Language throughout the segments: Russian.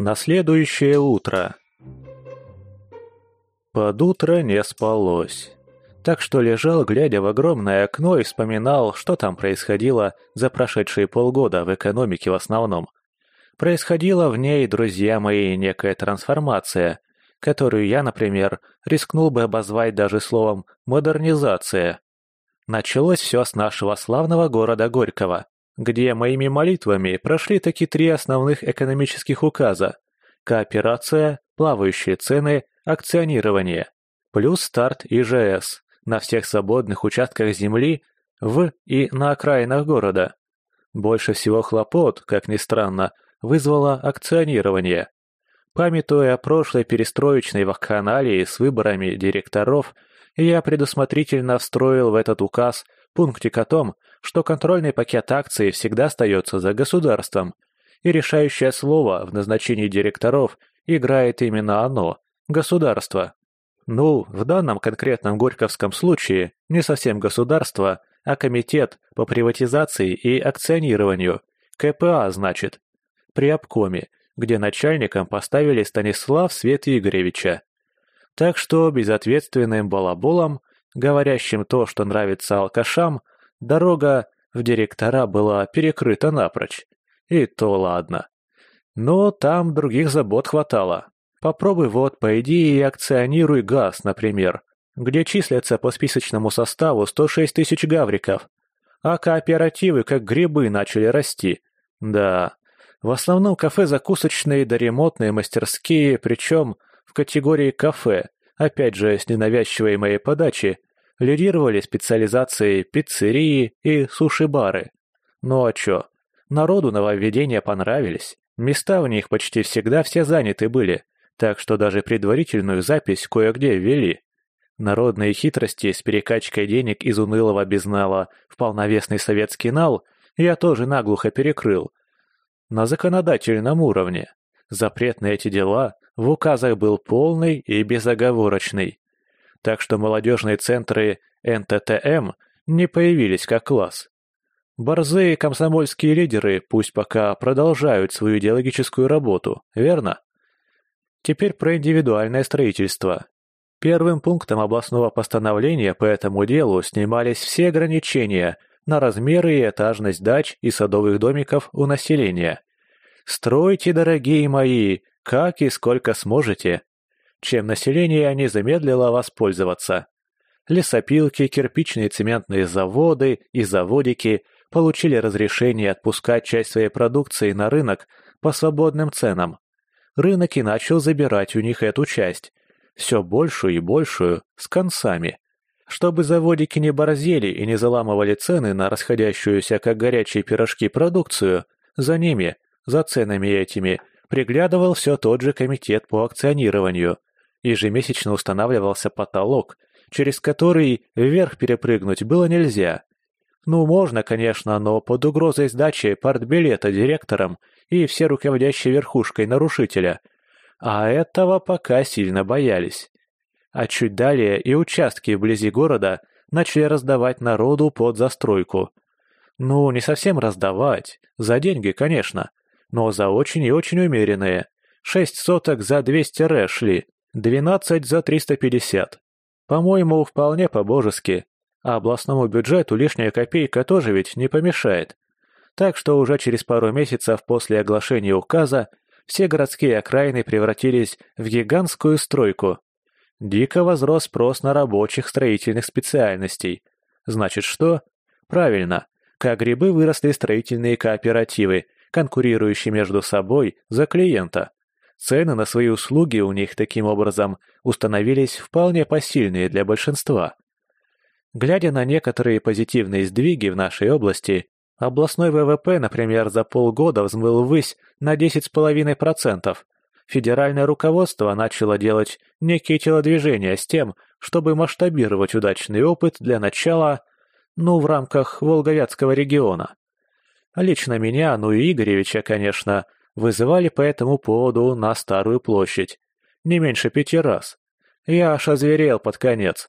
На следующее утро. Под утро не спалось. Так что лежал, глядя в огромное окно и вспоминал, что там происходило за прошедшие полгода в экономике в основном. Происходила в ней, друзья мои, некая трансформация, которую я, например, рискнул бы обозвать даже словом «модернизация». Началось все с нашего славного города Горького, где моими молитвами прошли такие три основных экономических указа – кооперация, плавающие цены, акционирование, плюс старт ИЖС на всех свободных участках земли в и на окраинах города. Больше всего хлопот, как ни странно, вызвало акционирование. Памятуя о прошлой перестроечной вакханалии с выборами директоров, я предусмотрительно встроил в этот указ пунктик о том, что контрольный пакет акций всегда остается за государством, и решающее слово в назначении директоров играет именно оно – государство. Ну, в данном конкретном Горьковском случае не совсем государство, а комитет по приватизации и акционированию, КПА, значит, при обкоме, где начальником поставили Станислав Свет Игоревича. Так что безответственным балаболом, говорящим то, что нравится алкашам, дорога в директора была перекрыта напрочь. И то ладно. Но там других забот хватало. Попробуй вот, пойди и акционируй газ, например, где числятся по списочному составу 106 тысяч гавриков. А кооперативы как грибы начали расти. Да, в основном кафе-закусочные да ремонтные мастерские, причем в категории кафе, опять же с ненавязчивой моей подачи, лидировали специализации пиццерии и суши-бары. Ну а чё, народу нововведения понравились, места в них почти всегда все заняты были, так что даже предварительную запись кое-где ввели. Народные хитрости с перекачкой денег из унылого безнала в полновесный советский нал я тоже наглухо перекрыл, на законодательном уровне. Запрет на эти дела в указах был полный и безоговорочный. Так что молодежные центры НТТМ не появились как класс. Борзые комсомольские лидеры пусть пока продолжают свою идеологическую работу, верно? Теперь про индивидуальное строительство. Первым пунктом областного постановления по этому делу снимались все ограничения – на размеры и этажность дач и садовых домиков у населения. Стройте, дорогие мои, как и сколько сможете. Чем население не замедлило воспользоваться. Лесопилки, кирпичные цементные заводы и заводики получили разрешение отпускать часть своей продукции на рынок по свободным ценам. Рынок и начал забирать у них эту часть, все большую и большую, с концами. Чтобы заводики не борзели и не заламывали цены на расходящуюся как горячие пирожки продукцию, за ними, за ценами этими, приглядывал все тот же комитет по акционированию. Ежемесячно устанавливался потолок, через который вверх перепрыгнуть было нельзя. Ну, можно, конечно, но под угрозой сдачи партбилета директором и все руководящей верхушкой нарушителя. А этого пока сильно боялись а чуть далее и участки вблизи города начали раздавать народу под застройку. Ну, не совсем раздавать, за деньги, конечно, но за очень и очень умеренные. Шесть соток за 200 ре шли, двенадцать за 350. По-моему, вполне по-божески. А областному бюджету лишняя копейка тоже ведь не помешает. Так что уже через пару месяцев после оглашения указа все городские окраины превратились в гигантскую стройку. Дико возрос спрос на рабочих строительных специальностей. Значит что? Правильно, как грибы выросли строительные кооперативы, конкурирующие между собой за клиента. Цены на свои услуги у них таким образом установились вполне посильные для большинства. Глядя на некоторые позитивные сдвиги в нашей области, областной ВВП, например, за полгода взмыл ввысь на 10,5%, федеральное руководство начало делать некие телодвижения с тем, чтобы масштабировать удачный опыт для начала, ну, в рамках Волговятского региона. Лично меня, ну и Игоревича, конечно, вызывали по этому поводу на Старую площадь. Не меньше пяти раз. Я аж озверел под конец.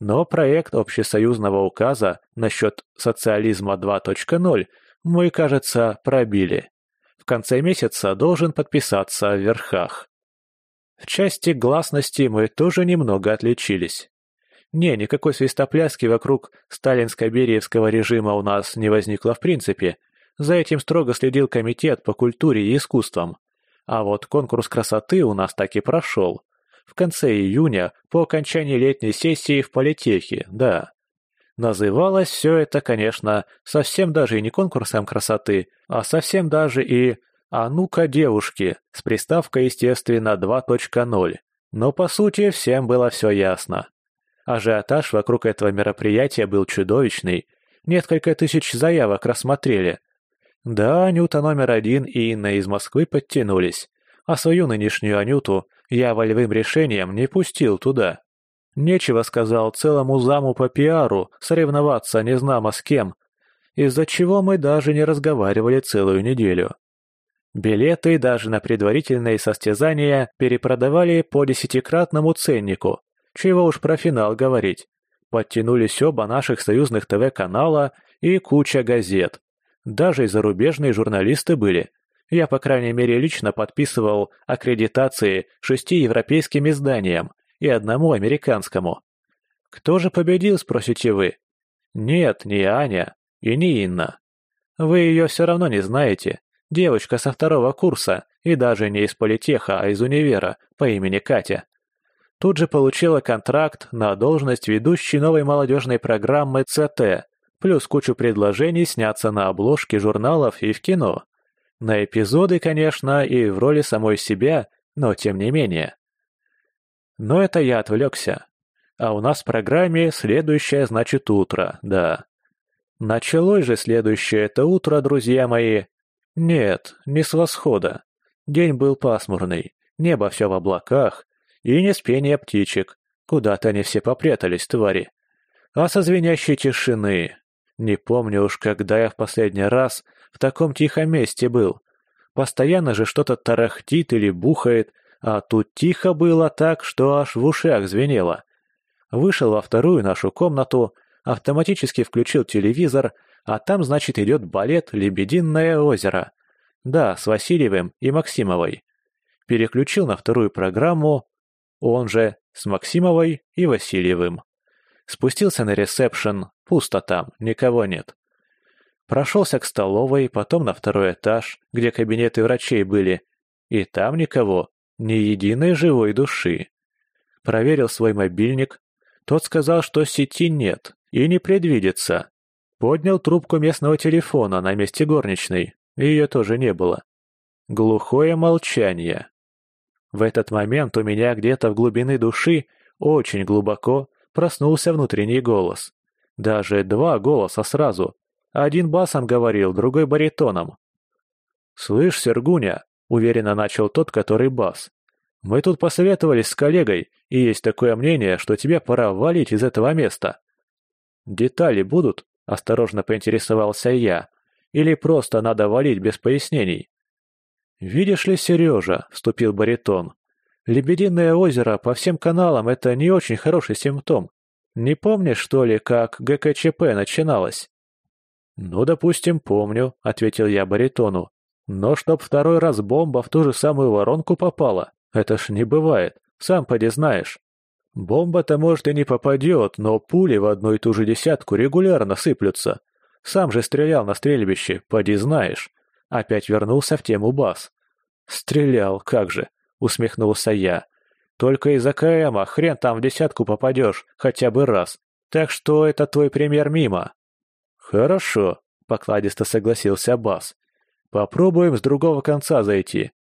Но проект общесоюзного указа насчет социализма 2.0 мы, кажется, пробили. В конце месяца должен подписаться в верхах. В части гласности мы тоже немного отличились. Не, никакой свистопляски вокруг сталинско-бериевского режима у нас не возникло в принципе. За этим строго следил комитет по культуре и искусствам. А вот конкурс красоты у нас так и прошел. В конце июня, по окончании летней сессии в политехе, да. Называлось все это, конечно, совсем даже и не конкурсом красоты, а совсем даже и «А ну-ка, девушки!» с приставкой, естественно, 2.0. Но по сути всем было все ясно. Ажиотаж вокруг этого мероприятия был чудовищный. Несколько тысяч заявок рассмотрели. Да, Анюта номер один и Инна из Москвы подтянулись. А свою нынешнюю Анюту я волевым решением не пустил туда. Нечего, сказал, целому заму по пиару соревноваться незнамо с кем, из-за чего мы даже не разговаривали целую неделю. Билеты даже на предварительные состязания перепродавали по десятикратному ценнику, чего уж про финал говорить. Подтянулись оба наших союзных ТВ-канала и куча газет. Даже и зарубежные журналисты были. Я, по крайней мере, лично подписывал аккредитации шести европейским изданиям и одному американскому. Кто же победил, спросите вы? Нет, не Аня и не Инна. Вы ее все равно не знаете. Девочка со второго курса и даже не из политеха, а из универа по имени Катя. Тут же получила контракт на должность ведущей новой молодежной программы ЦТ, плюс кучу предложений сняться на обложке журналов и в кино. На эпизоды, конечно, и в роли самой себя, но тем не менее. Но это я отвлекся. А у нас в программе следующее значит утро, да. Началось же следующее это утро, друзья мои. Нет, не с восхода. День был пасмурный, небо все в облаках, и не с пения птичек. Куда-то они все попрятались, твари. А со звенящей тишины. Не помню уж, когда я в последний раз в таком тихом месте был. Постоянно же что-то тарахтит или бухает, а тут тихо было так, что аж в ушах звенело. Вышел во вторую нашу комнату, автоматически включил телевизор, а там, значит, идет балет «Лебединое озеро». Да, с Васильевым и Максимовой. Переключил на вторую программу, он же с Максимовой и Васильевым. Спустился на ресепшн, пусто там, никого нет. Прошелся к столовой, потом на второй этаж, где кабинеты врачей были, и там никого, ни единой живой души. Проверил свой мобильник, тот сказал, что сети нет и не предвидится. Поднял трубку местного телефона на месте горничной, ее тоже не было. Глухое молчание. В этот момент у меня где-то в глубины души, очень глубоко, проснулся внутренний голос. Даже два голоса сразу. Один басом говорил, другой баритоном. «Слышь, Сергуня», — уверенно начал тот, который бас. «Мы тут посоветовались с коллегой, и есть такое мнение, что тебе пора валить из этого места». «Детали будут?» — осторожно поинтересовался я. «Или просто надо валить без пояснений?» «Видишь ли, Сережа», — вступил баритон, — «Лебединое озеро по всем каналам — это не очень хороший симптом. Не помнишь, что ли, как ГКЧП начиналось?» «Ну, допустим, помню», — ответил я баритону. «Но чтоб второй раз бомба в ту же самую воронку попала, это ж не бывает, сам поди знаешь. Бомба-то, может, и не попадет, но пули в одну и ту же десятку регулярно сыплются. Сам же стрелял на стрельбище, поди знаешь. Опять вернулся в тему бас. «Стрелял, как же!» — усмехнулся я. «Только из АКМа хрен там в десятку попадешь, хотя бы раз. Так что это твой пример мимо». «Хорошо», — покладисто согласился Бас. «Попробуем с другого конца зайти.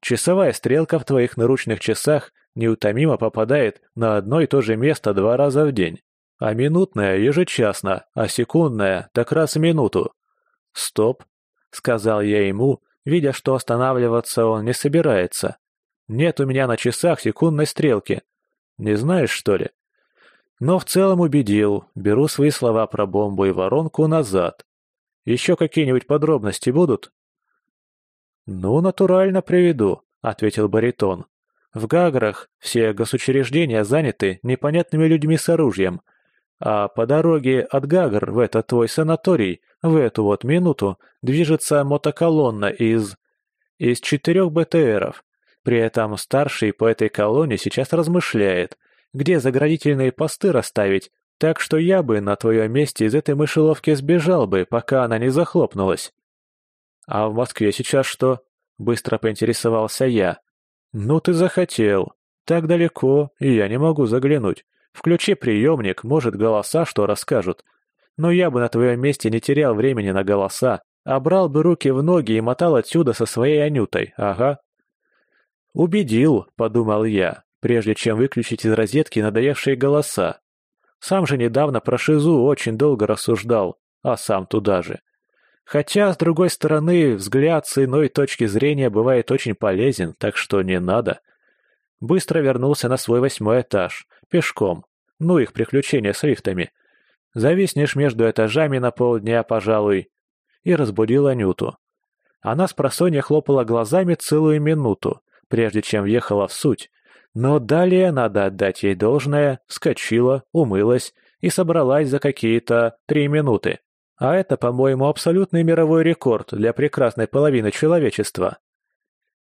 Часовая стрелка в твоих наручных часах неутомимо попадает на одно и то же место два раза в день, а минутная ежечасно, а секундная так раз в минуту. Стоп, — сказал я ему, видя, что останавливаться он не собирается. «Нет у меня на часах секундной стрелки. Не знаешь, что ли?» Но в целом убедил, беру свои слова про бомбу и воронку назад. Еще какие-нибудь подробности будут? «Ну, натурально приведу», — ответил баритон. «В Гаграх все госучреждения заняты непонятными людьми с оружием, а по дороге от Гагр в этот твой санаторий в эту вот минуту движется мотоколонна из... из четырех БТРов. При этом старший по этой колонне сейчас размышляет, где заградительные посты расставить, так что я бы на твоем месте из этой мышеловки сбежал бы, пока она не захлопнулась. А в Москве сейчас что? Быстро поинтересовался я. Ну ты захотел. Так далеко, и я не могу заглянуть. Включи приемник, может, голоса что расскажут. Но я бы на твоем месте не терял времени на голоса, а брал бы руки в ноги и мотал отсюда со своей Анютой, ага. «Убедил», — подумал я, прежде чем выключить из розетки надоевшие голоса. Сам же недавно про Шизу очень долго рассуждал, а сам туда же. Хотя, с другой стороны, взгляд с иной точки зрения бывает очень полезен, так что не надо. Быстро вернулся на свой восьмой этаж, пешком. Ну их приключения с лифтами. Зависнешь между этажами на полдня, пожалуй. И разбудил Анюту. Она с просонья хлопала глазами целую минуту, прежде чем въехала в суть. Но далее, надо отдать ей должное, вскочила, умылась и собралась за какие-то три минуты. А это, по-моему, абсолютный мировой рекорд для прекрасной половины человечества.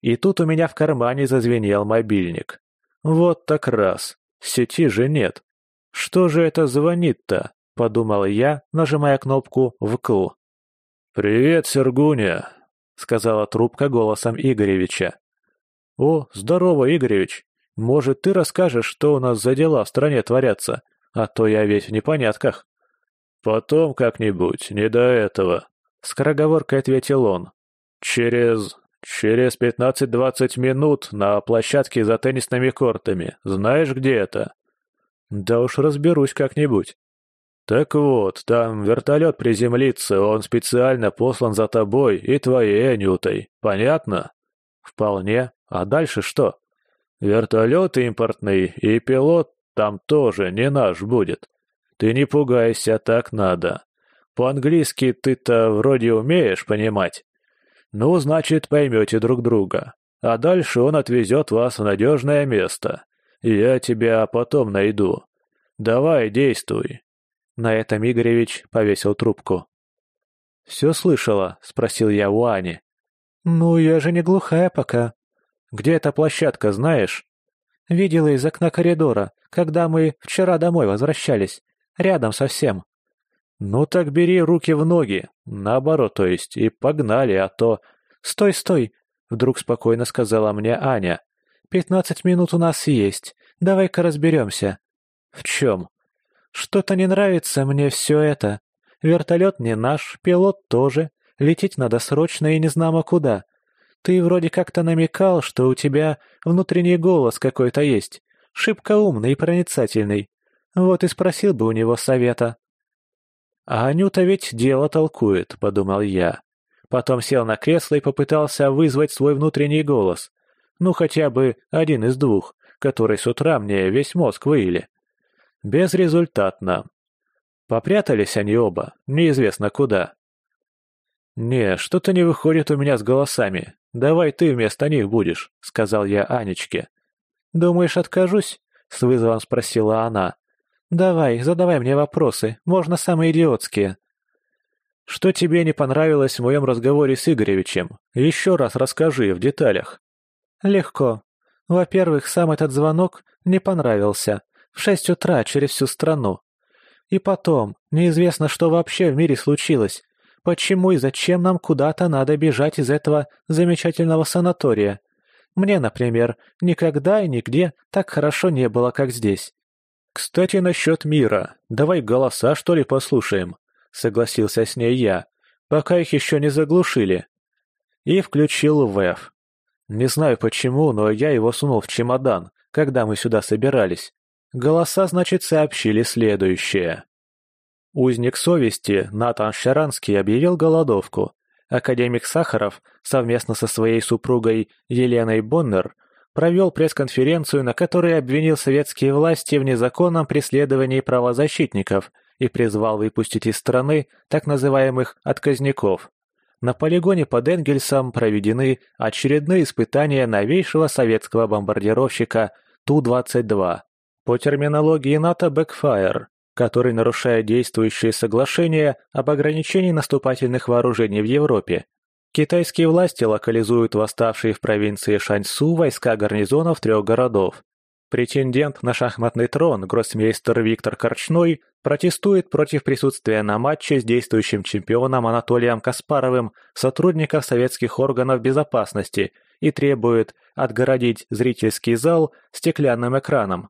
И тут у меня в кармане зазвенел мобильник. Вот так раз. Сети же нет. Что же это звонит-то? Подумал я, нажимая кнопку «вкл». «Привет, Сергуня», — сказала трубка голосом Игоревича. «О, здорово, Игоревич. Может, ты расскажешь, что у нас за дела в стране творятся? А то я ведь в непонятках». «Потом как-нибудь, не до этого», — скороговоркой ответил он. «Через... через пятнадцать-двадцать минут на площадке за теннисными кортами. Знаешь, где это?» «Да уж разберусь как-нибудь». «Так вот, там вертолет приземлится, он специально послан за тобой и твоей Анютой. Понятно?» «Вполне. А дальше что?» «Вертолет импортный, и пилот там тоже не наш будет. Ты не пугайся, так надо. По-английски ты-то вроде умеешь понимать. Ну, значит, поймете друг друга. А дальше он отвезет вас в надежное место. Я тебя потом найду. Давай, действуй». На этом Игоревич повесил трубку. «Все слышала?» — спросил я у Ани. «Ну, я же не глухая пока». «Где эта площадка, знаешь?» «Видела из окна коридора, когда мы вчера домой возвращались. Рядом совсем. Ну так бери руки в ноги, наоборот, то есть, и погнали, а то... Стой, стой, вдруг спокойно сказала мне Аня. Пятнадцать минут у нас есть, давай-ка разберемся. В чем? Что-то не нравится мне все это. Вертолет не наш, пилот тоже. Лететь надо срочно и не знамо куда. Ты вроде как-то намекал, что у тебя внутренний голос какой-то есть. Шибко умный и проницательный. Вот и спросил бы у него совета. «А Анюта ведь дело толкует», — подумал я. Потом сел на кресло и попытался вызвать свой внутренний голос. Ну, хотя бы один из двух, который с утра мне весь мозг выили. Безрезультатно. Попрятались они оба, неизвестно куда. «Не, что-то не выходит у меня с голосами. Давай ты вместо них будешь», — сказал я Анечке. «Думаешь, откажусь?» — с вызовом спросила она. «Давай, задавай мне вопросы, можно самые идиотские». «Что тебе не понравилось в моем разговоре с Игоревичем? Еще раз расскажи в деталях». «Легко. Во-первых, сам этот звонок не понравился. В шесть утра через всю страну. И потом, неизвестно, что вообще в мире случилось. Почему и зачем нам куда-то надо бежать из этого замечательного санатория? Мне, например, никогда и нигде так хорошо не было, как здесь. «Кстати, насчет мира. Давай голоса, что ли, послушаем?» — согласился с ней я, пока их еще не заглушили. И включил ВЭФ. Не знаю почему, но я его сунул в чемодан, когда мы сюда собирались. Голоса, значит, сообщили следующее. Узник совести Натан Шаранский объявил голодовку. Академик Сахаров совместно со своей супругой Еленой Боннер провел пресс-конференцию, на которой обвинил советские власти в незаконном преследовании правозащитников и призвал выпустить из страны так называемых «отказников». На полигоне под Энгельсом проведены очередные испытания новейшего советского бомбардировщика Ту-22 по терминологии НАТО «Бэкфайр», который нарушает действующие соглашения об ограничении наступательных вооружений в Европе. Китайские власти локализуют восставшие в провинции Шаньсу войска гарнизонов трех городов. Претендент на шахматный трон, гроссмейстер Виктор Корчной, протестует против присутствия на матче с действующим чемпионом Анатолием Каспаровым сотрудников советских органов безопасности и требует отгородить зрительский зал стеклянным экраном.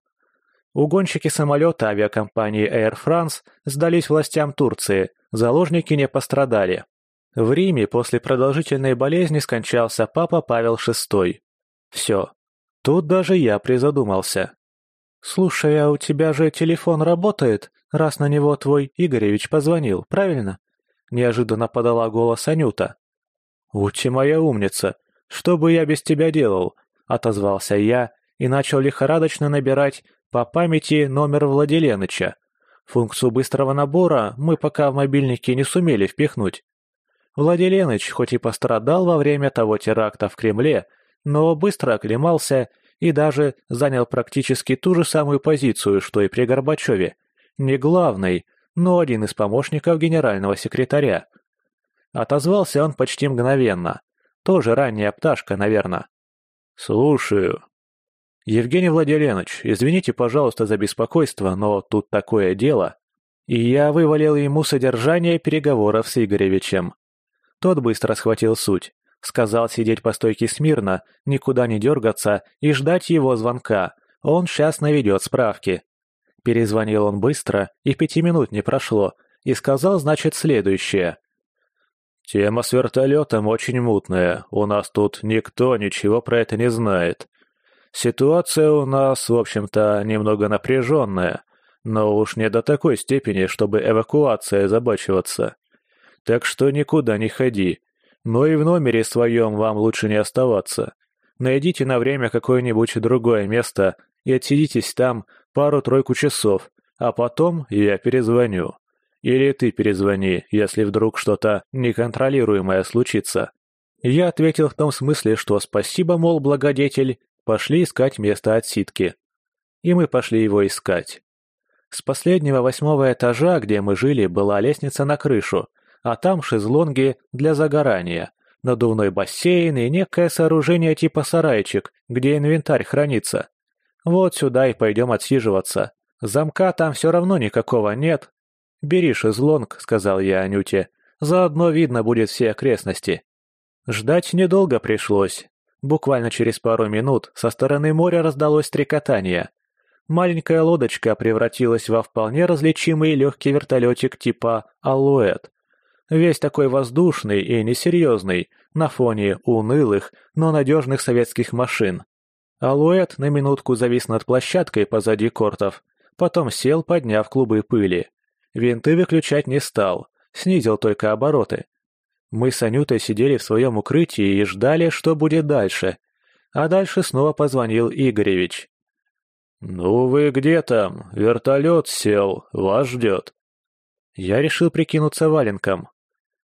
Угонщики самолета авиакомпании Air France сдались властям Турции, заложники не пострадали. В Риме после продолжительной болезни скончался папа Павел VI. Все. Тут даже я призадумался. «Слушай, а у тебя же телефон работает, раз на него твой Игоревич позвонил, правильно?» Неожиданно подала голос Анюта. «Ути моя умница, что бы я без тебя делал?» Отозвался я и начал лихорадочно набирать по памяти номер Владиленыча. Функцию быстрого набора мы пока в мобильнике не сумели впихнуть. Владиленыч хоть и пострадал во время того теракта в Кремле, но быстро оклемался и даже занял практически ту же самую позицию, что и при Горбачеве. Не главный, но один из помощников генерального секретаря. Отозвался он почти мгновенно. Тоже ранняя пташка, наверное. «Слушаю». «Евгений Владимирович, извините, пожалуйста, за беспокойство, но тут такое дело». И я вывалил ему содержание переговоров с Игоревичем. Тот быстро схватил суть. Сказал сидеть по стойке смирно, никуда не дергаться и ждать его звонка. Он сейчас наведет справки. Перезвонил он быстро, и пяти минут не прошло, и сказал, значит, следующее. «Тема с вертолетом очень мутная, у нас тут никто ничего про это не знает. Ситуация у нас, в общем-то, немного напряженная, но уж не до такой степени, чтобы эвакуация забачиваться. Так что никуда не ходи, но и в номере своем вам лучше не оставаться. Найдите на время какое-нибудь другое место и отсидитесь там пару-тройку часов, а потом я перезвоню. Или ты перезвони, если вдруг что-то неконтролируемое случится». Я ответил в том смысле, что спасибо, мол, благодетель, пошли искать место отсидки. И мы пошли его искать. С последнего восьмого этажа, где мы жили, была лестница на крышу, а там шезлонги для загорания, надувной бассейн и некое сооружение типа сарайчик, где инвентарь хранится. Вот сюда и пойдем отсиживаться. Замка там все равно никакого нет. «Бери шезлонг», — сказал я Анюте. «Заодно видно будет все окрестности». Ждать недолго пришлось. Буквально через пару минут со стороны моря раздалось стрекотание. Маленькая лодочка превратилась во вполне различимый легкий вертолетик типа «Алуэт», Весь такой воздушный и несерьезный, на фоне унылых, но надежных советских машин. Алуэт на минутку завис над площадкой позади кортов, потом сел, подняв клубы пыли. Винты выключать не стал, снизил только обороты. Мы с Анютой сидели в своем укрытии и ждали, что будет дальше. А дальше снова позвонил Игоревич. «Ну вы где там? Вертолет сел, вас ждет». Я решил прикинуться валенком.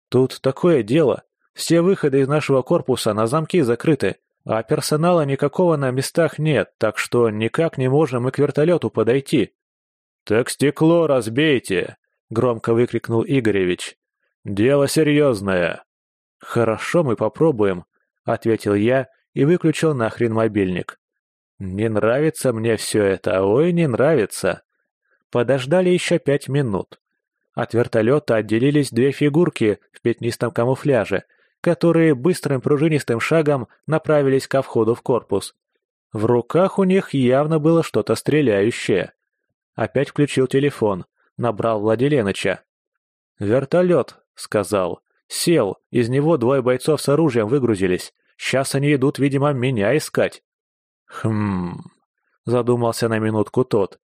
Тут такое дело. Все выходы из нашего корпуса на замки закрыты, а персонала никакого на местах нет, так что никак не можем мы к вертолету подойти. «Так стекло разбейте!» — громко выкрикнул Игоревич. «Дело серьезное!» «Хорошо, мы попробуем», — ответил я и выключил нахрен мобильник. «Не нравится мне все это, ой, не нравится». Подождали еще пять минут. От вертолета отделились две фигурки в пятнистом камуфляже, которые быстрым пружинистым шагом направились ко входу в корпус. В руках у них явно было что-то стреляющее. Опять включил телефон, набрал Владиленыча. «Вертолет», — сказал. «Сел, из него двое бойцов с оружием выгрузились. Сейчас они идут, видимо, меня искать». «Хм...» — задумался на минутку тот.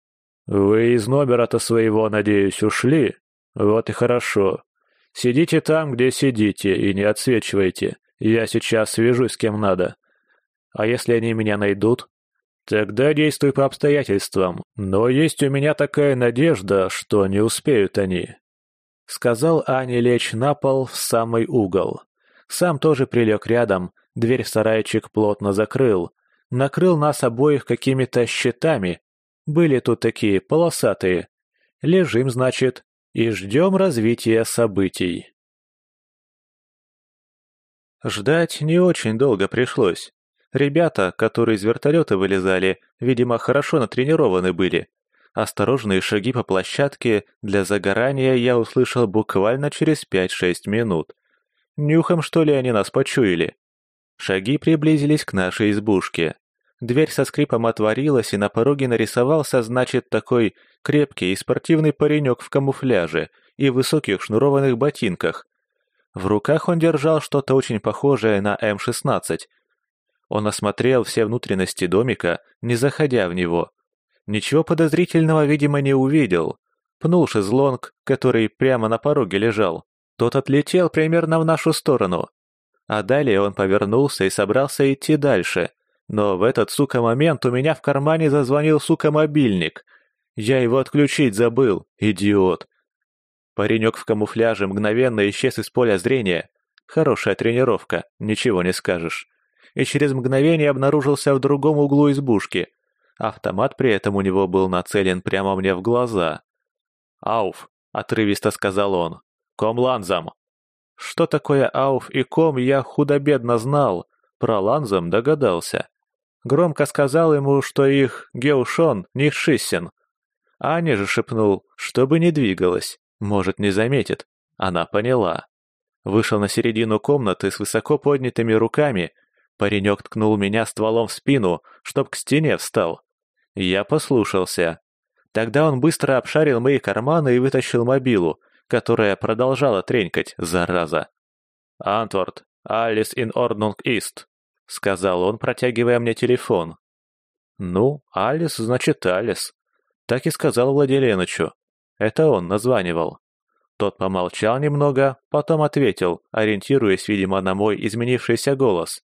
«Вы из номера-то своего, надеюсь, ушли?» «Вот и хорошо. Сидите там, где сидите, и не отсвечивайте. Я сейчас свяжусь с кем надо. А если они меня найдут?» «Тогда действуй по обстоятельствам, но есть у меня такая надежда, что не успеют они». Сказал Ане лечь на пол в самый угол. Сам тоже прилег рядом, дверь сарайчик плотно закрыл. Накрыл нас обоих какими-то щитами. Были тут такие полосатые. Лежим, значит, и ждем развития событий. Ждать не очень долго пришлось. Ребята, которые из вертолета вылезали, видимо, хорошо натренированы были. Осторожные шаги по площадке для загорания я услышал буквально через 5-6 минут. Нюхом, что ли, они нас почуяли? Шаги приблизились к нашей избушке. Дверь со скрипом отворилась, и на пороге нарисовался, значит, такой крепкий и спортивный паренек в камуфляже и высоких шнурованных ботинках. В руках он держал что-то очень похожее на М-16. Он осмотрел все внутренности домика, не заходя в него. Ничего подозрительного, видимо, не увидел. Пнул шезлонг, который прямо на пороге лежал. Тот отлетел примерно в нашу сторону. А далее он повернулся и собрался идти дальше. Но в этот, сука, момент у меня в кармане зазвонил, сука, мобильник. Я его отключить забыл, идиот. Паренек в камуфляже мгновенно исчез из поля зрения. Хорошая тренировка, ничего не скажешь. И через мгновение обнаружился в другом углу избушки. Автомат при этом у него был нацелен прямо мне в глаза. «Ауф!» — отрывисто сказал он. «Ком ланзам!» Что такое ауф и ком, я худо-бедно знал, про ланзам догадался. Громко сказал ему, что их Геушон не Шиссен. Аня же шепнул, чтобы не двигалась, может, не заметит. Она поняла. Вышел на середину комнаты с высоко поднятыми руками. Паренек ткнул меня стволом в спину, чтоб к стене встал. Я послушался. Тогда он быстро обшарил мои карманы и вытащил мобилу, которая продолжала тренькать, зараза. «Антворд, Алис ин Орднунг Ист», — сказал он, протягивая мне телефон. «Ну, Алис значит Алис», — так и сказал Владиленычу. Это он названивал. Тот помолчал немного, потом ответил, ориентируясь, видимо, на мой изменившийся голос.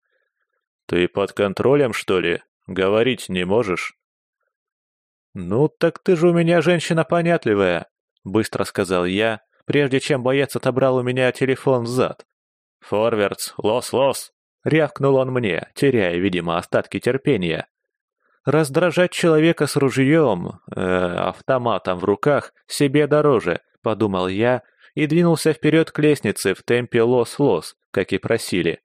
«Ты под контролем, что ли? Говорить не можешь?» «Ну, так ты же у меня женщина понятливая», — быстро сказал я, прежде чем боец отобрал у меня телефон взад. «Vorwärts, los-los!» — рявкнул он мне, теряя, видимо, остатки терпения. Раздражать человека с ружьем, э, автоматом в руках, себе дороже, подумал я и двинулся вперед к лестнице в темпе los-los, как и просили.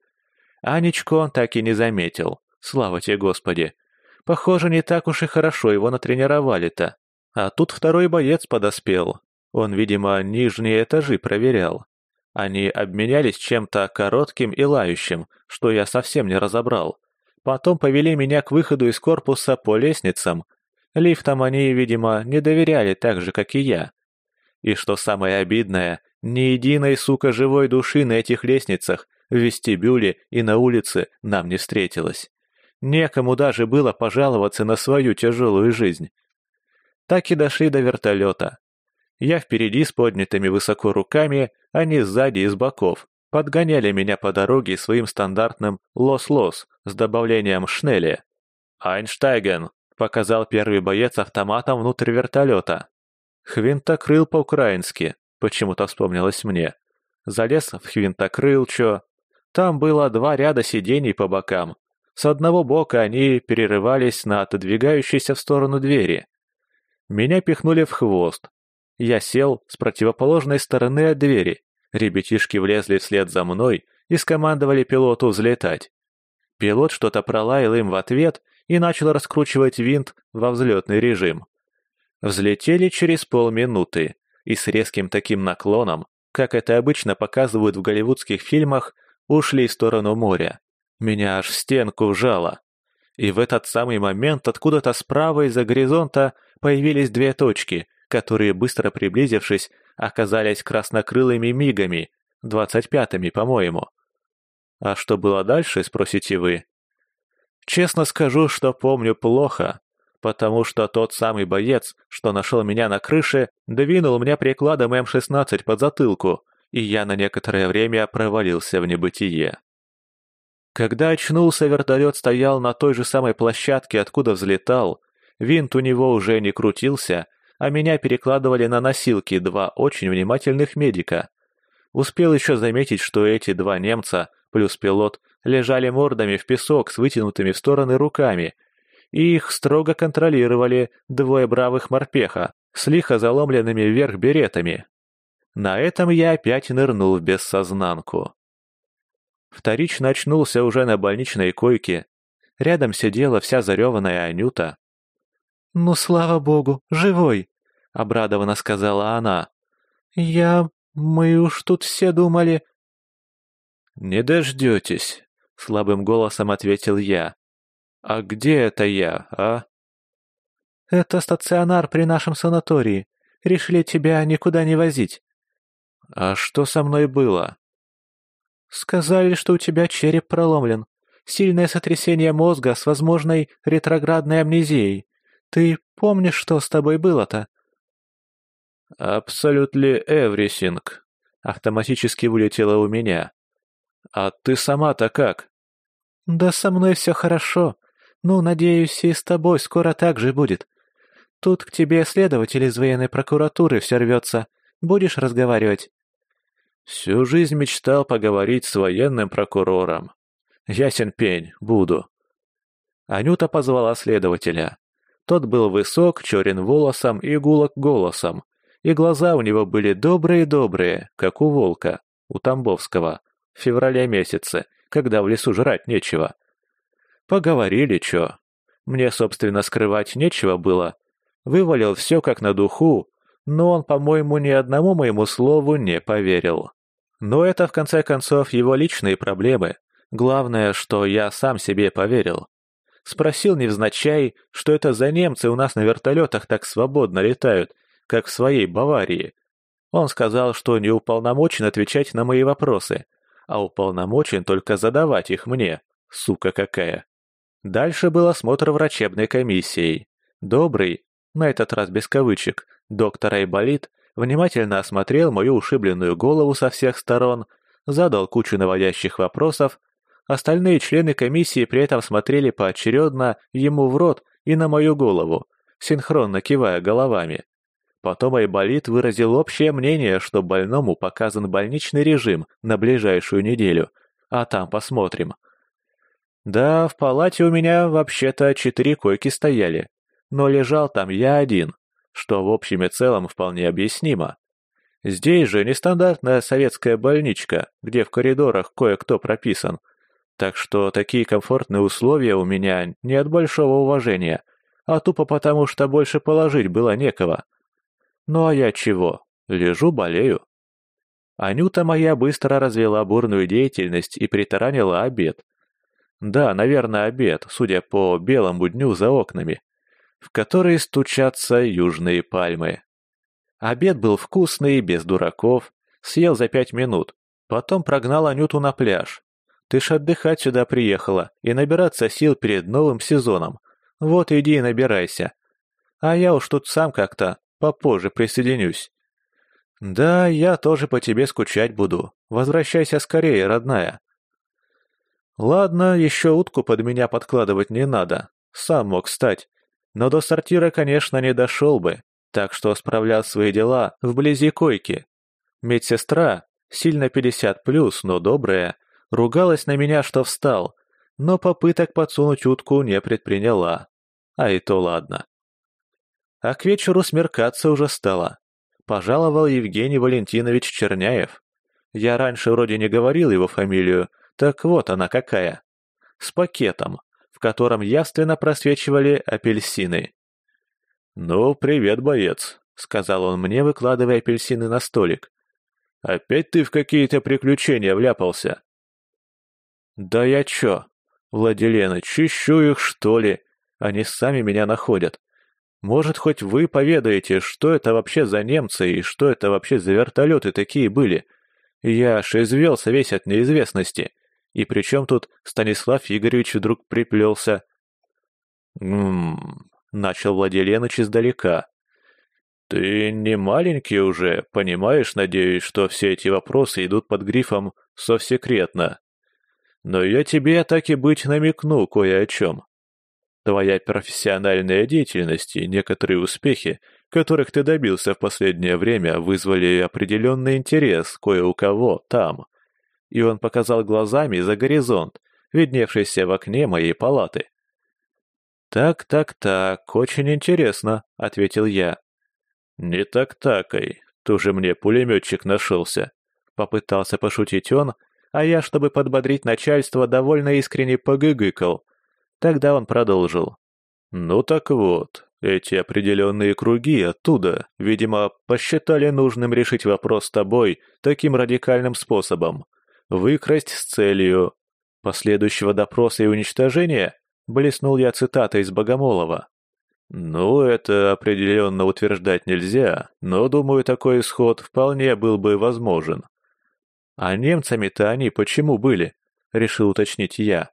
Анечку он так и не заметил. Слава тебе, Господи! Похоже, не так уж и хорошо его натренировали-то. А тут второй боец подоспел. Он, видимо, нижние этажи проверял. Они обменялись чем-то коротким и лающим, что я совсем не разобрал. Потом повели меня к выходу из корпуса по лестницам. Лифтам они, видимо, не доверяли так же, как и я. И что самое обидное, ни единой, сука, живой души на этих лестницах, в вестибюле и на улице нам не встретилось. Некому даже было пожаловаться на свою тяжелую жизнь. Так и дошли до вертолета. Я впереди с поднятыми высоко руками, они сзади и с боков, подгоняли меня по дороге своим стандартным «лос-лос» с добавлением шнели. «Айнштайген», — показал первый боец автоматом внутрь вертолета. «Хвинтокрыл по-украински», — почему-то вспомнилось мне. Залез в хвинтокрыл, чё. Там было два ряда сидений по бокам. С одного бока они перерывались на отодвигающейся в сторону двери. Меня пихнули в хвост. Я сел с противоположной стороны от двери Ребятишки влезли вслед за мной и скомандовали пилоту взлетать. Пилот что-то пролаял им в ответ и начал раскручивать винт во взлетный режим. Взлетели через полминуты и с резким таким наклоном, как это обычно показывают в голливудских фильмах, ушли в сторону моря. Меня аж в стенку вжало. И в этот самый момент откуда-то справа из-за горизонта появились две точки, которые, быстро приблизившись, оказались краснокрылыми мигами, двадцать пятыми, по-моему. А что было дальше, спросите вы? Честно скажу, что помню плохо, потому что тот самый боец, что нашел меня на крыше, двинул мне прикладом М-16 под затылку, и я на некоторое время провалился в небытие. Когда очнулся, вертолет стоял на той же самой площадке, откуда взлетал, винт у него уже не крутился, а меня перекладывали на носилки два очень внимательных медика. Успел еще заметить, что эти два немца, плюс пилот, лежали мордами в песок с вытянутыми в стороны руками, и их строго контролировали двое бравых морпеха с лихо заломленными вверх беретами. На этом я опять нырнул в бессознанку. Вторично очнулся уже на больничной койке. Рядом сидела вся зареванная Анюта. «Ну, слава богу, живой!» — обрадованно сказала она. «Я... мы уж тут все думали...» «Не дождетесь», — слабым голосом ответил я. «А где это я, а?» «Это стационар при нашем санатории. Решили тебя никуда не возить». «А что со мной было?» «Сказали, что у тебя череп проломлен. Сильное сотрясение мозга с возможной ретроградной амнезией. Ты помнишь, что с тобой было-то?» «Абсолютно everything», — автоматически вылетело у меня. «А ты сама-то как?» «Да со мной все хорошо. Ну, надеюсь, и с тобой скоро так же будет. Тут к тебе следователь из военной прокуратуры все рвется. Будешь разговаривать?» Всю жизнь мечтал поговорить с военным прокурором. Ясен пень, буду. Анюта позвала следователя. Тот был высок, черен волосом и гулок голосом, и глаза у него были добрые-добрые, как у волка, у Тамбовского, в феврале месяце, когда в лесу жрать нечего. Поговорили, чё. Мне, собственно, скрывать нечего было. Вывалил все как на духу, но он, по-моему, ни одному моему слову не поверил. Но это, в конце концов, его личные проблемы. Главное, что я сам себе поверил. Спросил невзначай, что это за немцы у нас на вертолетах так свободно летают, как в своей Баварии. Он сказал, что не уполномочен отвечать на мои вопросы, а уполномочен только задавать их мне, сука какая. Дальше был осмотр врачебной комиссией. Добрый, на этот раз без кавычек, доктор Айболит внимательно осмотрел мою ушибленную голову со всех сторон, задал кучу наводящих вопросов, остальные члены комиссии при этом смотрели поочередно ему в рот и на мою голову, синхронно кивая головами. Потом Айболит выразил общее мнение, что больному показан больничный режим на ближайшую неделю, а там посмотрим. Да, в палате у меня вообще-то четыре койки стояли, но лежал там я один, что в общем и целом вполне объяснимо. Здесь же нестандартная советская больничка, где в коридорах кое-кто прописан. Так что такие комфортные условия у меня не от большого уважения, а тупо потому, что больше положить было некого. Ну а я чего? Лежу, болею. Анюта моя быстро развела бурную деятельность и притаранила обед. Да, наверное, обед, судя по белому дню за окнами в которые стучатся южные пальмы. Обед был вкусный, без дураков, съел за пять минут, потом прогнал Анюту на пляж. Ты ж отдыхать сюда приехала и набираться сил перед новым сезоном. Вот иди и набирайся. А я уж тут сам как-то попозже присоединюсь. Да, я тоже по тебе скучать буду. Возвращайся скорее, родная. Ладно, еще утку под меня подкладывать не надо. Сам мог стать но до сортира, конечно, не дошел бы, так что справлял свои дела вблизи койки. Медсестра, сильно 50 плюс, но добрая, ругалась на меня, что встал, но попыток подсунуть утку не предприняла. А и то ладно. А к вечеру смеркаться уже стало. Пожаловал Евгений Валентинович Черняев. Я раньше вроде не говорил его фамилию, так вот она какая. С пакетом, котором явственно просвечивали апельсины. «Ну, привет, боец», — сказал он мне, выкладывая апельсины на столик. «Опять ты в какие-то приключения вляпался?» «Да я чё, Владиленыч, ищу их, что ли? Они сами меня находят. Может, хоть вы поведаете, что это вообще за немцы и что это вообще за вертолеты такие были? Я аж извелся весь от неизвестности. И при чем тут Станислав Игоревич вдруг приплелся? «Ммм...» — начал Владиленыч издалека. «Ты не маленький уже, понимаешь, надеюсь, что все эти вопросы идут под грифом «совсекретно». Но я тебе так и быть намекну кое о чем. Твоя профессиональная деятельность и некоторые успехи, которых ты добился в последнее время, вызвали определенный интерес кое у кого там и он показал глазами за горизонт, видневшийся в окне моей палаты. «Так-так-так, очень интересно», — ответил я. «Не так-такой, тоже мне пулеметчик нашелся», — попытался пошутить он, а я, чтобы подбодрить начальство, довольно искренне погыгыкал. Тогда он продолжил. «Ну так вот, эти определенные круги оттуда, видимо, посчитали нужным решить вопрос с тобой таким радикальным способом. Выкрасть с целью последующего допроса и уничтожения?» Блеснул я цитатой из Богомолова. «Ну, это определенно утверждать нельзя, но, думаю, такой исход вполне был бы возможен». «А немцами-то они почему были?» — решил уточнить я.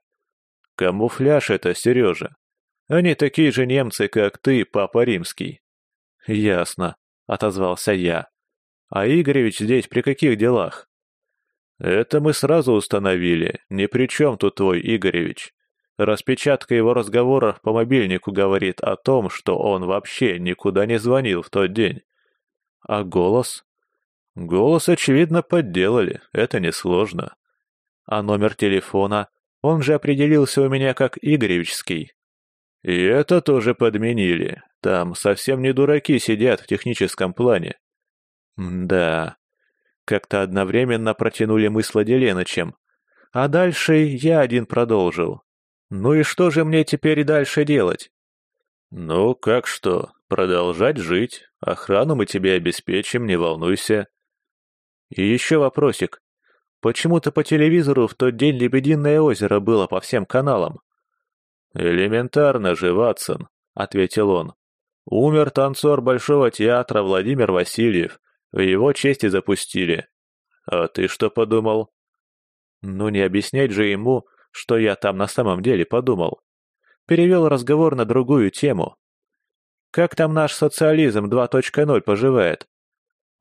«Камуфляж это, Сережа. Они такие же немцы, как ты, Папа Римский». «Ясно», — отозвался я. «А Игоревич здесь при каких делах?» «Это мы сразу установили. Ни при чем тут твой Игоревич. Распечатка его разговора по мобильнику говорит о том, что он вообще никуда не звонил в тот день. А голос? Голос, очевидно, подделали, это несложно. А номер телефона? Он же определился у меня как Игоревичский. И это тоже подменили. Там совсем не дураки сидят в техническом плане. Да. Как-то одновременно протянули мы с Владиленычем. А дальше я один продолжил. Ну и что же мне теперь дальше делать? Ну, как что, продолжать жить. Охрану мы тебе обеспечим, не волнуйся. И еще вопросик. Почему-то по телевизору в тот день Лебединое озеро было по всем каналам. «Элементарно же, Ватсон», — ответил он. «Умер танцор Большого театра Владимир Васильев. В его честь и запустили. А ты что подумал?» «Ну не объяснять же ему, что я там на самом деле подумал. Перевел разговор на другую тему. Как там наш социализм 2.0 поживает?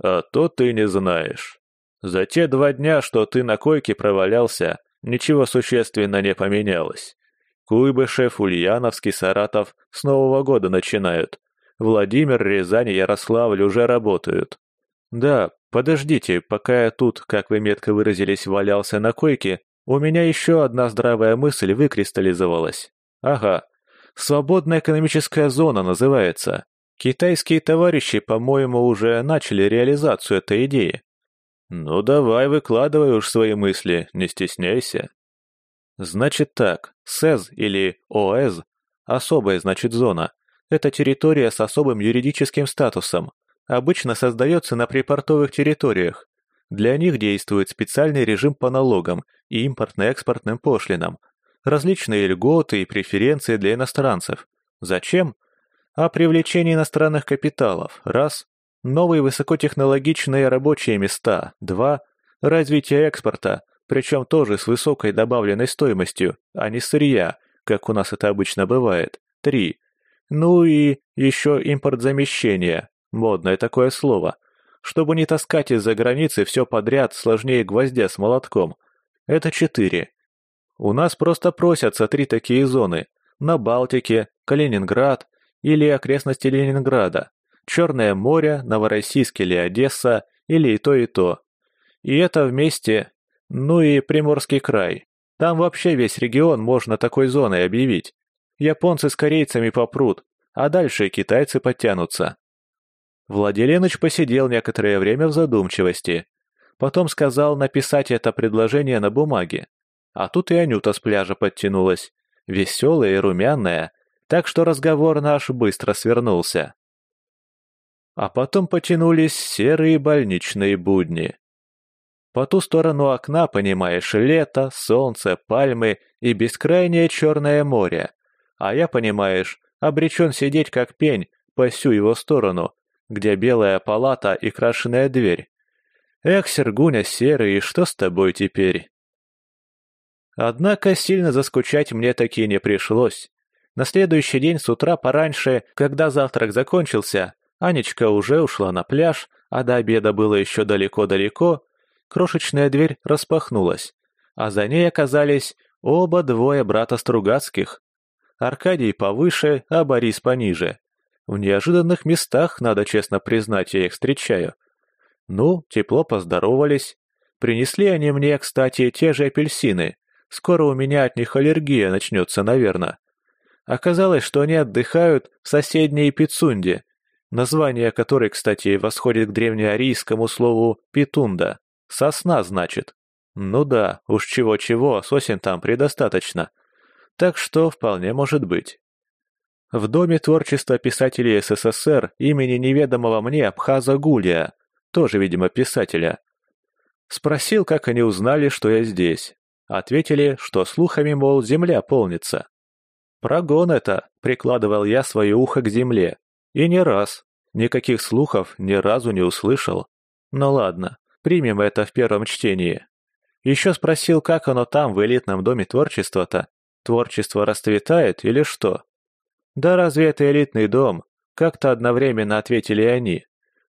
А то ты не знаешь. За те два дня, что ты на койке провалялся, ничего существенно не поменялось. Куйбышев, Ульяновский, Саратов с Нового года начинают. Владимир, Рязань и Ярославль уже работают. Да, подождите, пока я тут, как вы метко выразились, валялся на койке, у меня еще одна здравая мысль выкристаллизовалась. Ага, свободная экономическая зона называется. Китайские товарищи, по-моему, уже начали реализацию этой идеи. Ну давай, выкладывай уж свои мысли, не стесняйся. Значит так, СЭЗ или ОЭЗ, особая значит зона, это территория с особым юридическим статусом, обычно создается на припортовых территориях, для них действует специальный режим по налогам и импортно-экспортным пошлинам, различные льготы и преференции для иностранцев. Зачем? О привлечении иностранных капиталов – раз, новые высокотехнологичные рабочие места – два, развитие экспорта, причем тоже с высокой добавленной стоимостью, а не сырья, как у нас это обычно бывает – три, ну и еще импорт замещения, модное такое слово – чтобы не таскать из-за границы все подряд сложнее гвоздя с молотком. Это четыре. У нас просто просятся три такие зоны. На Балтике, Калининград или окрестности Ленинграда. Черное море, Новороссийск или Одесса, или и то, и то. И это вместе, ну и Приморский край. Там вообще весь регион можно такой зоной объявить. Японцы с корейцами попрут, а дальше китайцы подтянутся. Владиленыч посидел некоторое время в задумчивости. Потом сказал написать это предложение на бумаге. А тут и Анюта с пляжа подтянулась, веселая и румяная, так что разговор наш быстро свернулся. А потом потянулись серые больничные будни. По ту сторону окна, понимаешь, лето, солнце, пальмы и бескрайнее черное море. А я, понимаешь, обречен сидеть как пень по всю его сторону, где белая палата и крашеная дверь. Эх, Сергуня серый, что с тобой теперь? Однако сильно заскучать мне таки не пришлось. На следующий день с утра пораньше, когда завтрак закончился, Анечка уже ушла на пляж, а до обеда было еще далеко-далеко, крошечная дверь распахнулась, а за ней оказались оба двое брата Стругацких. Аркадий повыше, а Борис пониже. В неожиданных местах, надо честно признать, я их встречаю. Ну, тепло поздоровались. Принесли они мне, кстати, те же апельсины. Скоро у меня от них аллергия начнется, наверное. Оказалось, что они отдыхают в соседней Пицунде, название которой, кстати, восходит к древнеарийскому слову «петунда». Сосна, значит. Ну да, уж чего-чего, сосен там предостаточно. Так что вполне может быть. В Доме творчества писателей СССР имени неведомого мне Абхаза Гулия, тоже, видимо, писателя. Спросил, как они узнали, что я здесь. Ответили, что слухами, мол, земля полнится. Прогон это, прикладывал я свое ухо к земле. И не раз. Никаких слухов ни разу не услышал. Ну ладно, примем это в первом чтении. Еще спросил, как оно там, в элитном доме творчества-то. Творчество расцветает или что? Да разве это элитный дом? Как-то одновременно ответили они.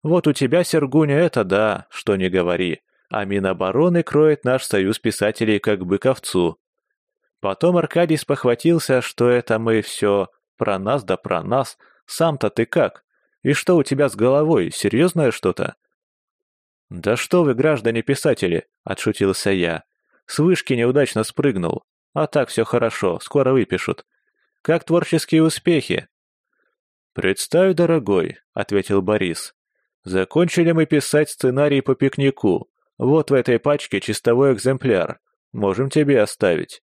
Вот у тебя, Сергуня, это да, что не говори а Минобороны кроет наш союз писателей как бы ковцу. Потом Аркадий спохватился, что это мы все про нас да про нас, сам-то ты как? И что у тебя с головой, серьезное что-то? «Да что вы, граждане-писатели!» — отшутился я. «С вышки неудачно спрыгнул. А так все хорошо, скоро выпишут. Как творческие успехи?» «Представь, дорогой», — ответил Борис. «Закончили мы писать сценарий по пикнику. Вот в этой пачке чистовой экземпляр. Можем тебе оставить».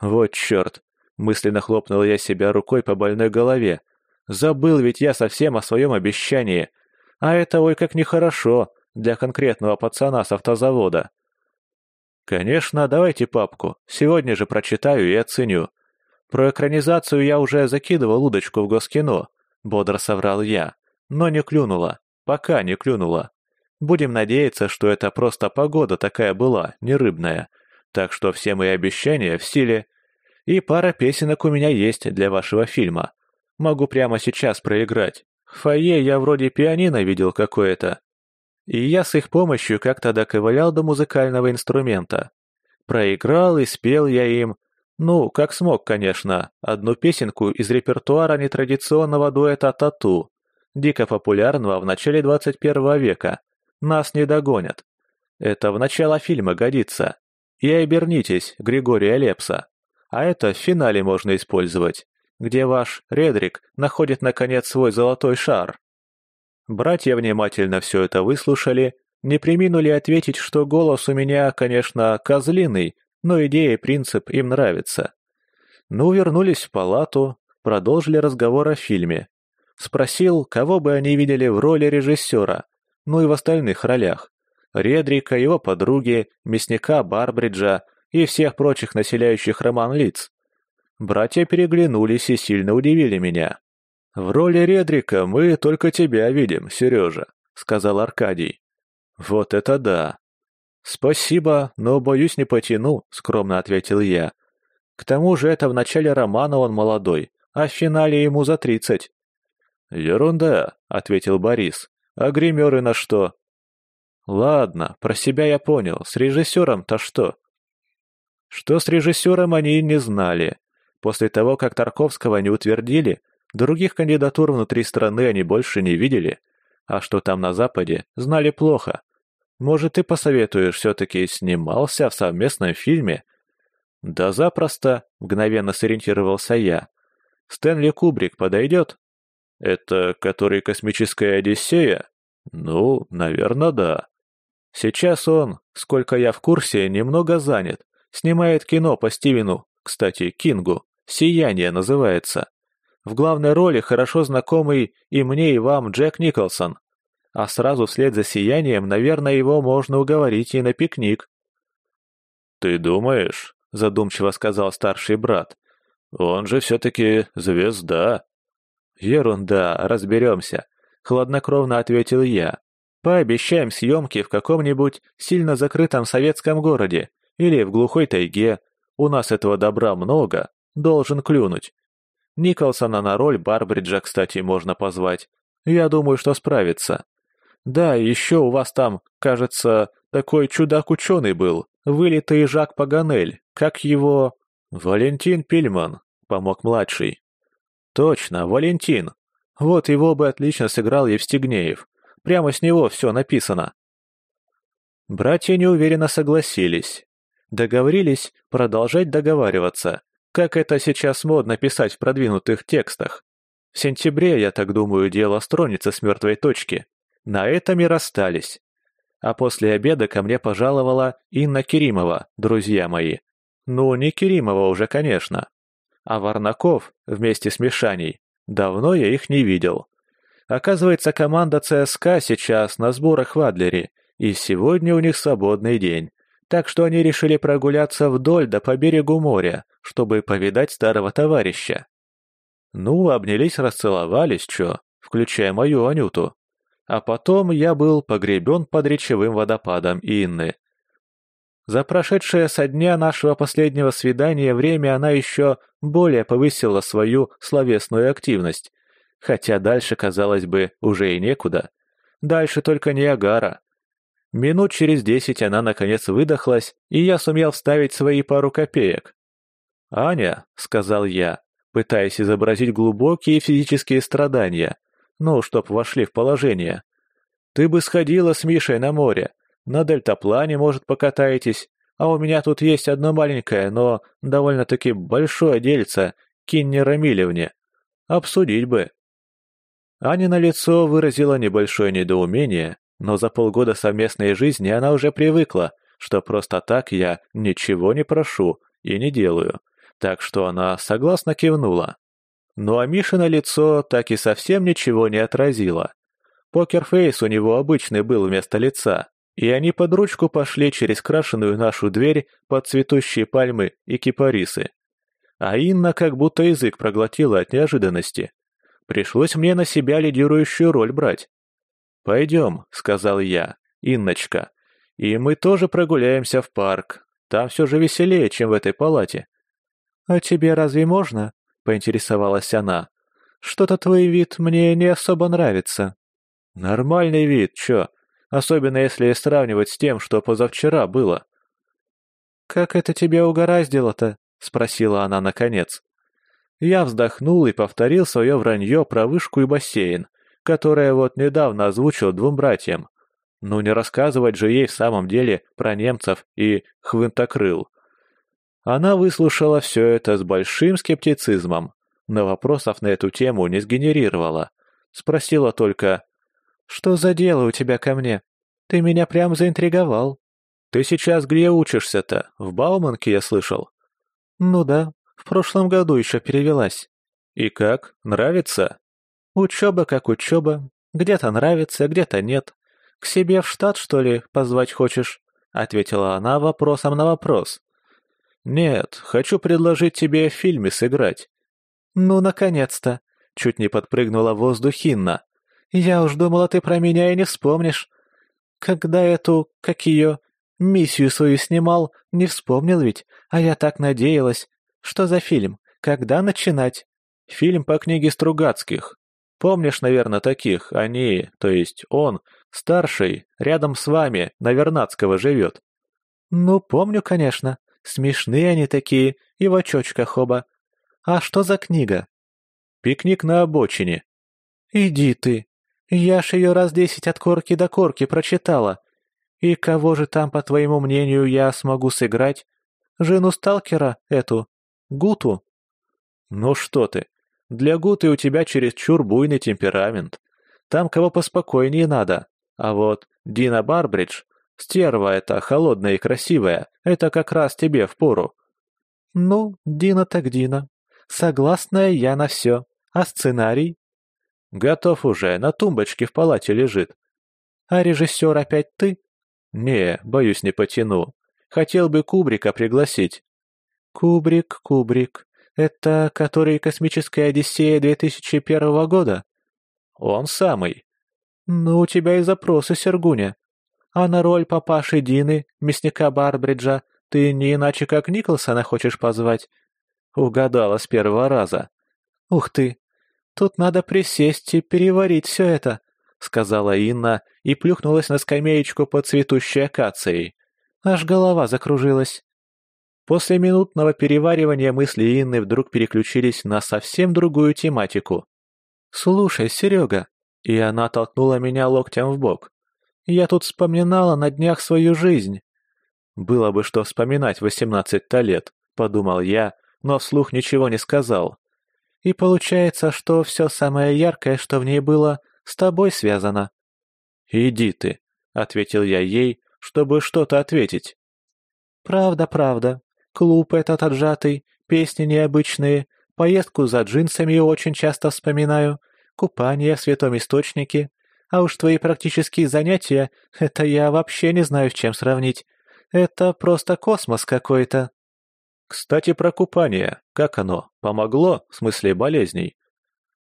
«Вот черт!» — мысленно хлопнул я себя рукой по больной голове. «Забыл ведь я совсем о своем обещании. А это ой как нехорошо для конкретного пацана с автозавода». «Конечно, давайте папку. Сегодня же прочитаю и оценю. Про экранизацию я уже закидывал удочку в Госкино», — бодро соврал я. «Но не клюнула. Пока не клюнула». Будем надеяться, что это просто погода такая была, не рыбная. Так что все мои обещания в силе. И пара песенок у меня есть для вашего фильма. Могу прямо сейчас проиграть. В фойе я вроде пианино видел какое-то. И я с их помощью как-то доковылял до музыкального инструмента. Проиграл и спел я им, ну, как смог, конечно, одну песенку из репертуара нетрадиционного дуэта «Тату», дико популярного в начале 21 века. Нас не догонят. Это в начало фильма годится. И обернитесь, Григория Лепса. А это в финале можно использовать, где ваш Редрик находит наконец свой золотой шар. Братья внимательно все это выслушали, не приминули ответить, что голос у меня, конечно, козлиный, но идея и принцип им нравится. Ну, вернулись в палату, продолжили разговор о фильме. Спросил, кого бы они видели в роли режиссера, ну и в остальных ролях. Редрика, его подруги, мясника Барбриджа и всех прочих населяющих роман лиц. Братья переглянулись и сильно удивили меня. «В роли Редрика мы только тебя видим, Сережа», — сказал Аркадий. «Вот это да!» «Спасибо, но, боюсь, не потяну», — скромно ответил я. «К тому же это в начале романа он молодой, а в финале ему за тридцать». «Ерунда», — ответил Борис. А гримеры на что? Ладно, про себя я понял, с режиссером-то что? Что с режиссером они не знали. После того, как Тарковского не утвердили, других кандидатур внутри страны они больше не видели. А что там на Западе, знали плохо. Может, ты посоветуешь все-таки снимался в совместном фильме? Да запросто, мгновенно сориентировался я. Стэнли Кубрик подойдет? Это который космическая Одиссея? Ну, наверное, да. Сейчас он, сколько я в курсе, немного занят. Снимает кино по Стивену, кстати, Кингу. «Сияние» называется. В главной роли хорошо знакомый и мне, и вам Джек Николсон. А сразу вслед за «Сиянием», наверное, его можно уговорить и на пикник. «Ты думаешь?» — задумчиво сказал старший брат. «Он же все-таки звезда». «Ерунда, разберемся», — хладнокровно ответил я. «Пообещаем съемки в каком-нибудь сильно закрытом советском городе или в глухой тайге. У нас этого добра много, должен клюнуть. Николсона на роль Барбриджа, кстати, можно позвать. Я думаю, что справится. Да, еще у вас там, кажется, такой чудак-ученый был, вылитый Жак Паганель, как его... Валентин Пильман, помог младший. Точно, Валентин. Вот его бы отлично сыграл Евстигнеев. Прямо с него все написано. Братья неуверенно согласились. Договорились продолжать договариваться, как это сейчас модно писать в продвинутых текстах. В сентябре, я так думаю, дело стронется с мертвой точки. На этом и расстались. а после обеда ко мне пожаловала Инна Керимова, друзья мои. Ну, не Керимова уже, конечно. А Варнаков вместе с Мишаней, давно я их не видел. Оказывается, команда ЦСКА сейчас на сборах в Адлере, и сегодня у них свободный день. Так что они решили прогуляться вдоль да по берегу моря, чтобы повидать старого товарища. Ну, обнялись, расцеловались, чё, включая мою Анюту. А потом я был погребен под речевым водопадом Инны. За прошедшее со дня нашего последнего свидания время она еще более повысила свою словесную активность, хотя дальше, казалось бы, уже и некуда. Дальше только Ниагара. Минут через десять она наконец выдохлась, и я сумел вставить свои пару копеек. «Аня», — сказал я, пытаясь изобразить глубокие физические страдания, ну, чтоб вошли в положение. «Ты бы сходила с Мишей на море, на дельтаплане, может, покатаетесь, а у меня тут есть одно маленькое, но довольно-таки большое дельце, Кинне Рамилевне. Обсудить бы». Аня на лицо выразила небольшое недоумение, но за полгода совместной жизни она уже привыкла, что просто так я ничего не прошу и не делаю, так что она согласно кивнула. Ну а Миша на лицо так и совсем ничего не отразило. Покерфейс у него обычный был вместо лица, и они под ручку пошли через крашеную нашу дверь под цветущие пальмы и кипарисы. А Инна как будто язык проглотила от неожиданности. Пришлось мне на себя лидирующую роль брать. «Пойдем», — сказал я, — «Инночка, и мы тоже прогуляемся в парк. Там все же веселее, чем в этой палате». «А тебе разве можно?» — поинтересовалась она. «Что-то твой вид мне не особо нравится». «Нормальный вид, чё? Особенно если сравнивать с тем, что позавчера было». «Как это тебя угораздило-то?» — спросила она наконец. Я вздохнул и повторил свое вранье про вышку и бассейн, которое вот недавно озвучил двум братьям. Ну не рассказывать же ей в самом деле про немцев и хвинтокрыл. Она выслушала все это с большим скептицизмом, но вопросов на эту тему не сгенерировала. Спросила только, «Что за дело у тебя ко мне? Ты меня прям заинтриговал». «Ты сейчас где учишься-то? В Бауманке, я слышал?» «Ну да, в прошлом году еще перевелась». «И как? Нравится?» Учеба как учеба. Где-то нравится, где-то нет. К себе в штат, что ли, позвать хочешь?» — ответила она вопросом на вопрос. «Нет, хочу предложить тебе в фильме сыграть». «Ну, наконец-то!» — чуть не подпрыгнула в воздух Инна. «Я уж думала, ты про меня и не вспомнишь. Когда эту, как ее, миссию свою снимал, не вспомнил ведь, а я так надеялась. Что за фильм? Когда начинать?» «Фильм по книге Стругацких. Помнишь, наверное, таких, они, то есть он, старший, рядом с вами, на Вернадского живет?» «Ну, помню, конечно. Смешные они такие, и в очочках оба. А что за книга?» «Пикник на обочине». «Иди ты. Я ж ее раз десять от корки до корки прочитала. И кого же там, по твоему мнению, я смогу сыграть? Жену сталкера эту? Гуту?» «Ну что ты, для Гуты у тебя чересчур буйный темперамент. Там кого поспокойнее надо. А вот Дина Барбридж, стерва эта холодная и красивая, это как раз тебе в пору. Ну, Дина так Дина. Согласная я на все. А сценарий? Готов уже, на тумбочке в палате лежит. А режиссер опять ты? Не, боюсь, не потяну. Хотел бы Кубрика пригласить. Кубрик, Кубрик. «Это который «Космическая Одиссея» 2001 года?» «Он самый». «Ну, у тебя и запросы, Сергуня. А на роль папаши Дины, мясника Барбриджа, ты не иначе как Николсона хочешь позвать?» Угадала с первого раза. «Ух ты! Тут надо присесть и переварить все это», — сказала Инна и плюхнулась на скамеечку под цветущей акацией. Аж голова закружилась. После минутного переваривания мысли Инны вдруг переключились на совсем другую тематику. «Слушай, Серега!» И она толкнула меня локтем в бок. «Я тут вспоминала на днях свою жизнь». «Было бы что вспоминать восемнадцать-то лет», — подумал я, но вслух ничего не сказал. «И получается, что все самое яркое, что в ней было, с тобой связано». «Иди ты», — ответил я ей, чтобы что-то ответить. «Правда, правда. Клуб этот отжатый, песни необычные, поездку за джинсами очень часто вспоминаю, купание в святом источнике. А уж твои практические занятия, это я вообще не знаю, с чем сравнить. Это просто космос какой-то». «Кстати, про купание. Как оно? Помогло? В смысле болезней?»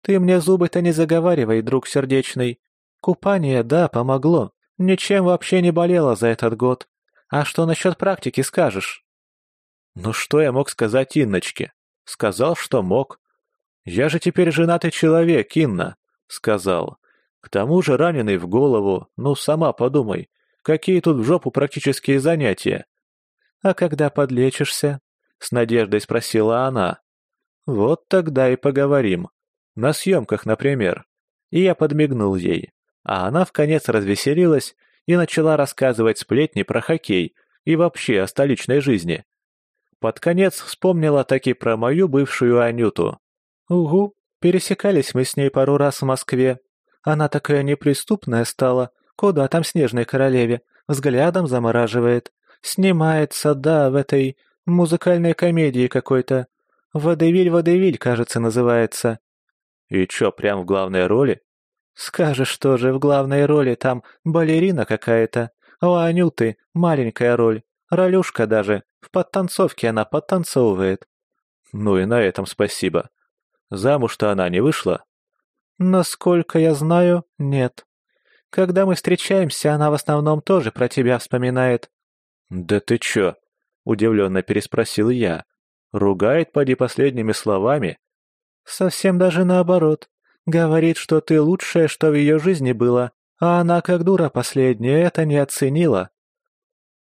«Ты мне зубы-то не заговаривай, друг сердечный. Купание, да, помогло. Ничем вообще не болело за этот год. А что насчет практики скажешь?» «Ну что я мог сказать Инночке? Сказал, что мог. Я же теперь женатый человек, Инна», — сказал. «К тому же раненый в голову, ну сама подумай, какие тут в жопу практические занятия». «А когда подлечишься?» — с надеждой спросила она. «Вот тогда и поговорим. На съемках, например». И я подмигнул ей, а она вконец развеселилась и начала рассказывать сплетни про хоккей и вообще о столичной жизни. Под конец вспомнила таки про мою бывшую Анюту. «Угу, пересекались мы с ней пару раз в Москве. Она такая неприступная стала, куда там снежной королеве, взглядом замораживает. Снимается, да, в этой Музыкальной комедии какой-то. «Водевиль-водевиль», кажется, называется. И чё, прям в главной роли? Скажешь тоже, в главной роли там балерина какая-то. У Анюты маленькая роль. Ролюшка даже. В подтанцовке она подтанцовывает. Ну и на этом спасибо. Замуж-то она не вышла? Насколько я знаю, нет. Когда мы встречаемся, она в основном тоже про тебя вспоминает. Да ты чё? Удивленно переспросил я. Ругает, поди, последними словами? Совсем даже наоборот. Говорит, что ты лучшее, что в ее жизни было, а она, как дура последняя, это не оценила.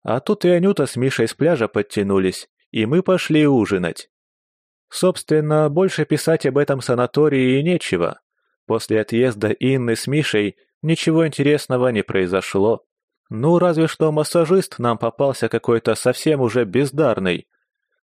А тут и Анюта с Мишей с пляжа подтянулись, и мы пошли ужинать. Собственно, больше писать об этом санатории и нечего. После отъезда Инны с Мишей ничего интересного не произошло. Ну, разве что массажист нам попался какой-то совсем уже бездарный.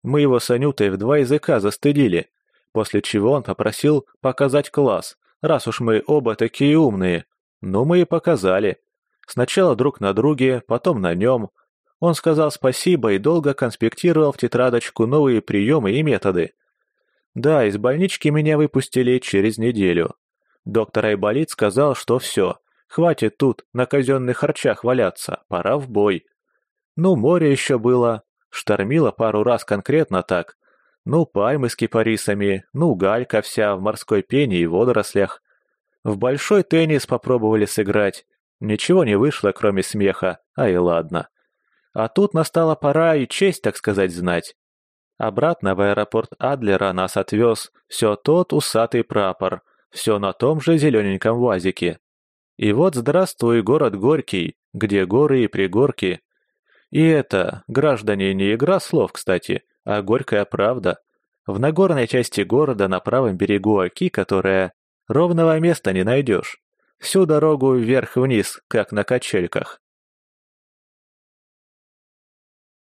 Мы его с Анютой в два языка застыдили, после чего он попросил показать класс, раз уж мы оба такие умные. Ну, мы и показали. Сначала друг на друге, потом на нем. Он сказал спасибо и долго конспектировал в тетрадочку новые приемы и методы. Да, из больнички меня выпустили через неделю. Доктор Айболит сказал, что все, Хватит тут на казенных харчах валяться, пора в бой. Ну, море еще было, штормило пару раз конкретно так. Ну, пальмы с кипарисами, ну, галька вся в морской пене и водорослях. В большой теннис попробовали сыграть. Ничего не вышло, кроме смеха, а и ладно. А тут настала пора и честь, так сказать, знать. Обратно в аэропорт Адлера нас отвез все тот усатый прапор, все на том же зелененьком вазике. И вот здравствуй, город Горький, где горы и пригорки. И это, граждане, не игра слов, кстати, а горькая правда. В Нагорной части города на правом берегу Оки, которая ровного места не найдешь. Всю дорогу вверх-вниз, как на качельках.